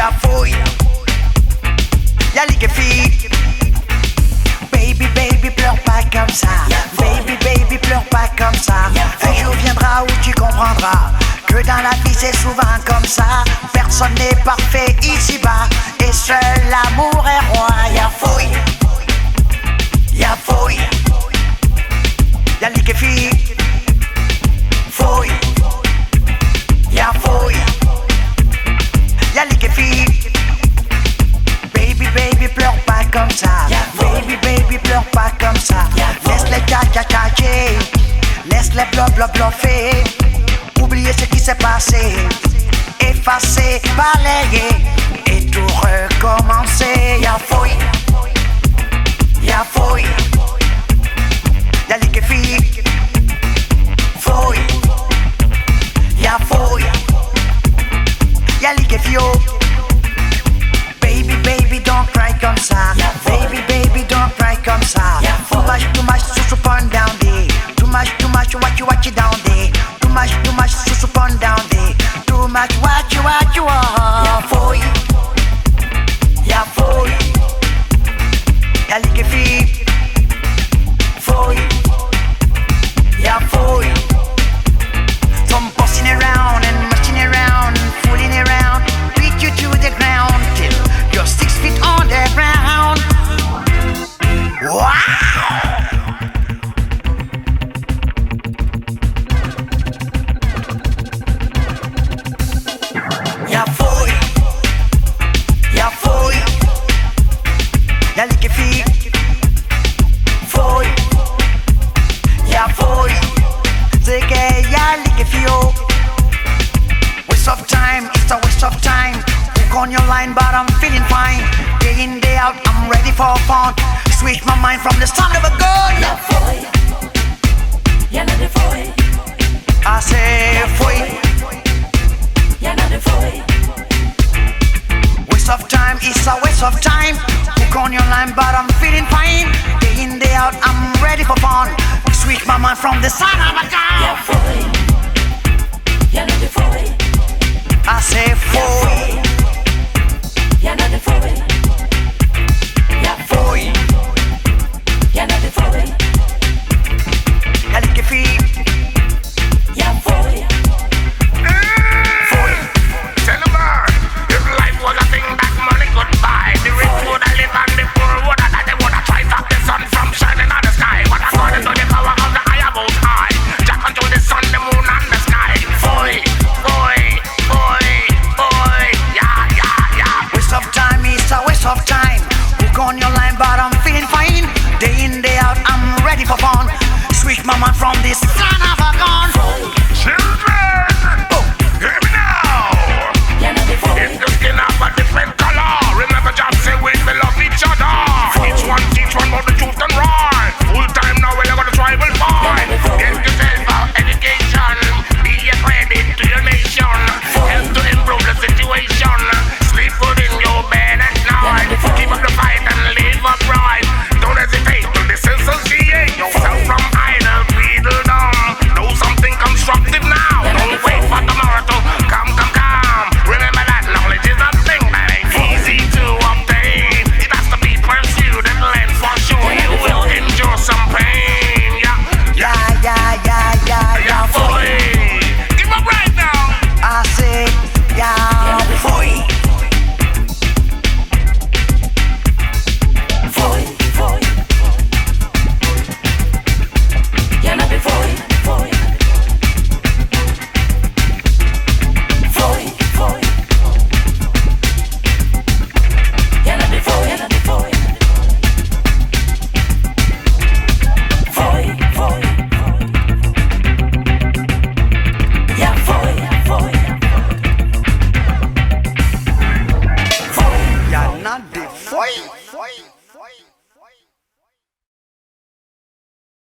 Y'a filles. Baby, baby, pleure pas comme ça. Baby, baby, pleure pas comme ça. Un jour viendra où tu comprendras que dans la vie c'est souvent comme ça. Personne n'est parfait ici-bas et seul l'amour est roi. Y'a fouille, Laisse-les caca cacher. Laisse-les bloc bloc bluffer. Oubliez ce qui s'est passé. Effacer, balayer. Et tout recommencer. Y'a fouille. Y'a fouille. Y'a les filles. Fouille. Y'a fouille. Y'a les filles. Baby, baby, don't cry comme ça. Baby, baby, don't cry comme ça. Much, too much, so so fun down there. Too much, too much, what you watch it down there. Too much, too much, so so fun down there. Too much, what you what you on your line, but I'm feeling fine. Day in, day out, I'm ready for fun. Switch my mind from the sound of a gun. Ya foi, ya nade foi, I say, fui. ya nade foi, Waste of time, it's a waste of time. Hook on your line, but I'm feeling fine. Day in, day out, I'm ready for fun. Switch my mind from the sound of a gun. ya foi,